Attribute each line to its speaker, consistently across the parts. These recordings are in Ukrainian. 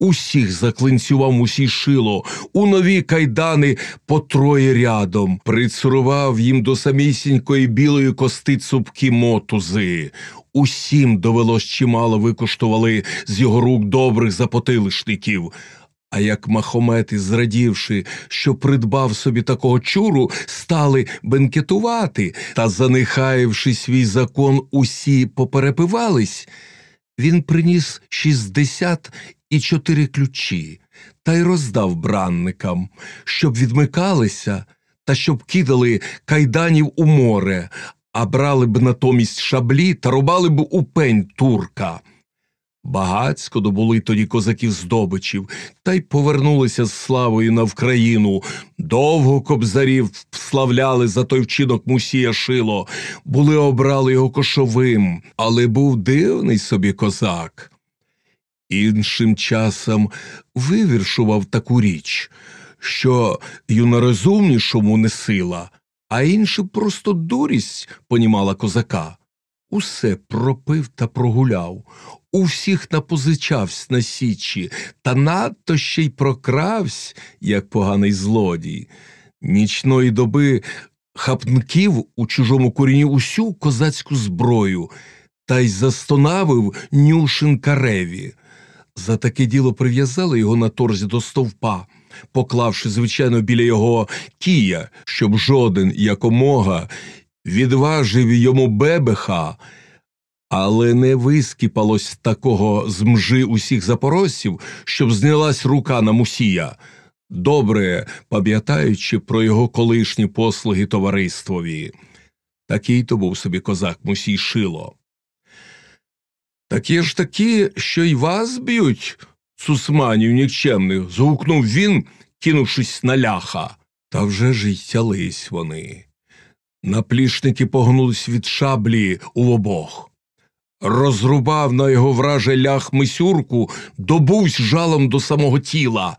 Speaker 1: Усіх заклинцював мусій шило, у нові кайдани по троє рядом, прицурував їм до самісінької білої кости цупкі мотузи. Усім довелось чимало викоштували з його рук добрих запотилишників. А як махомети, зрадівши, що придбав собі такого чуру, стали бенкетувати та, занихаєвши свій закон, усі поперепивались, він приніс шістдесят і чотири ключі та й роздав бранникам, щоб відмикалися та щоб кидали кайданів у море, а брали б натомість шаблі та рубали б у пень турка. Багацько добули тоді козаків здобичів, та й повернулися з славою на Вкраїну. Довго кобзарів славляли за той вчинок мусія шило, були обрали його кошовим, але був дивний собі козак. Іншим часом вивіршував таку річ, що юнорозумнішому не сила, а інше просто дурість понімала козака. Усе пропив та прогуляв, у всіх напозичавсь на січі, та надто ще й прокравсь, як поганий злодій. Нічної доби хапнків у чужому корінні усю козацьку зброю та й застонавив Нюшин кареві. За таке діло прив'язали його на торзі до стовпа, поклавши, звичайно, біля його кія, щоб жоден якомога відважив йому бебеха, але не вискіпалось такого з мжи усіх запорожців, щоб знялась рука на мусія, добре пам'ятаючи про його колишні послуги товариствові. Такий то був собі козак мусій шило. Такі ж такі, що й вас б'ють, цусманів нікчемних, згукнув він, кинувшись на ляха. Та вже ж й тялись вони. Наплішники погнулись від шаблі у обох. Розрубав на його враже лях мисюрку, добувсь жалом до самого тіла.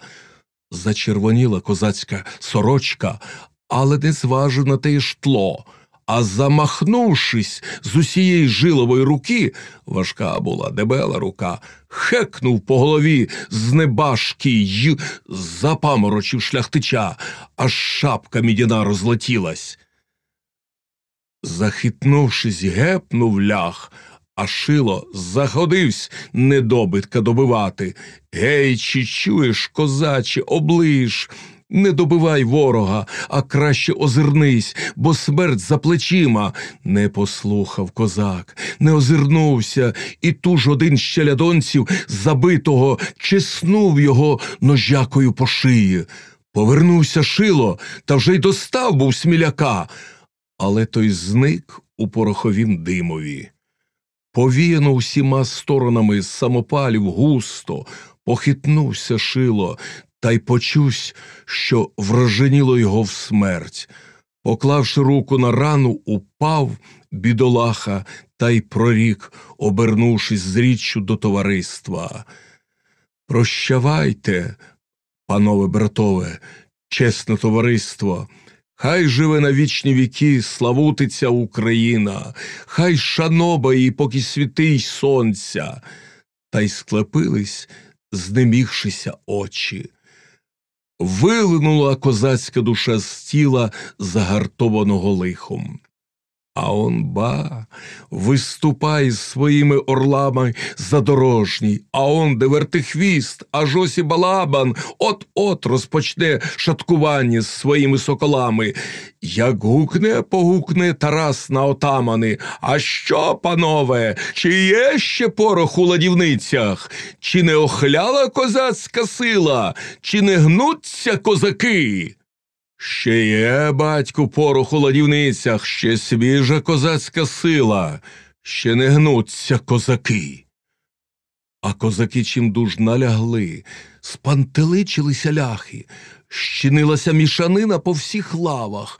Speaker 1: Зачервоніла козацька сорочка, але не зважив на те ж тло. А замахнувшись з усієї жилової руки, важка була дебела рука, хекнув по голові з небашки й запаморочив шляхтича, аж шапка мідяна розлетілась. Захитнувшись, гепнув лях, а шило заходивсь недобитка добивати. Гей, чи чуєш, козаче, оближ, не добивай ворога, а краще озирнись, бо смерть за плечима. Не послухав козак, не озирнувся, і ту ж один з челядонців забитого чеснув його ножякою по шиї. Повернувся шило, та вже й достав був сміляка, але той зник у пороховім димові. Повіяно усіма сторонами з самопалів густо, похитнувся шило, та й почусь, що враженіло його в смерть. Поклавши руку на рану, упав бідолаха та й прорік, обернувшись з річчю до товариства. Прощавайте, панове братове, чесне товариство. Хай живе на вічні віки славутиця Україна, хай шаноба їй, поки світить сонця, та й склепились, знемігшися очі. Вилинула козацька душа з тіла, загартованого лихом. А он ба, виступай з своїми орлами задорожній, а он де вертихвіст, аж ось і балабан, от-от розпочне шаткування з своїми соколами. Як гукне, погукне Тарас на отамани. А що, панове, чи є ще порох у ладівницях? Чи не охляла козацька сила, чи не гнуться козаки? Ще є, батьку, порох у ладівницях, ще свіжа козацька сила, ще не гнуться козаки. А козаки чимдуж налягли, спантеличилися ляхи, щинилася мішанина по всіх лавах.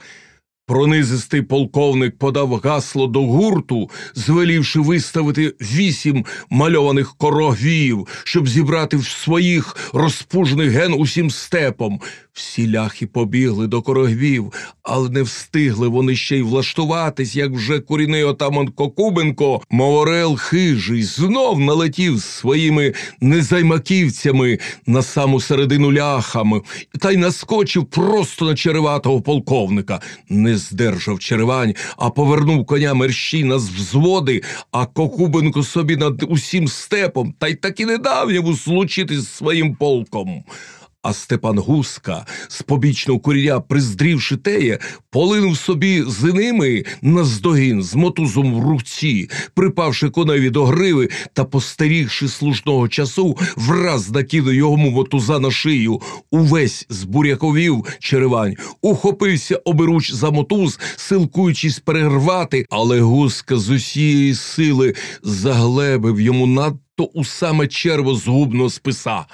Speaker 1: Пронизистий полковник подав гасло до гурту, звелівши виставити вісім мальованих корогвів, щоб зібрати в своїх розпужених ген усім степом. Всі ляхи побігли до корогвів, але не встигли вони ще й влаштуватись, як вже корінний отаман Кокубенко, мов орел хижий, знов налетів з своїми незаймаківцями на саму середину ляхами та й наскочив просто на череватого полковника. Не здержав черевань, а повернув коня мерщій на взводи, а Кокубенко собі над усім степом та й таки не дав йому злучити з своїм полком. А Степан Гуска, з побічного курія, приздрівши теє, полинув собі з ними наздогін з мотузом в руці, припавши коневі до гриви та постерігши слушного часу, враз накинув йому мотуза на шию, увесь збуряковів черевань, ухопився оберуч за мотуз, силкуючись перервати, але Гуска з усієї сили заглебив йому надто у саме черво згубного списа.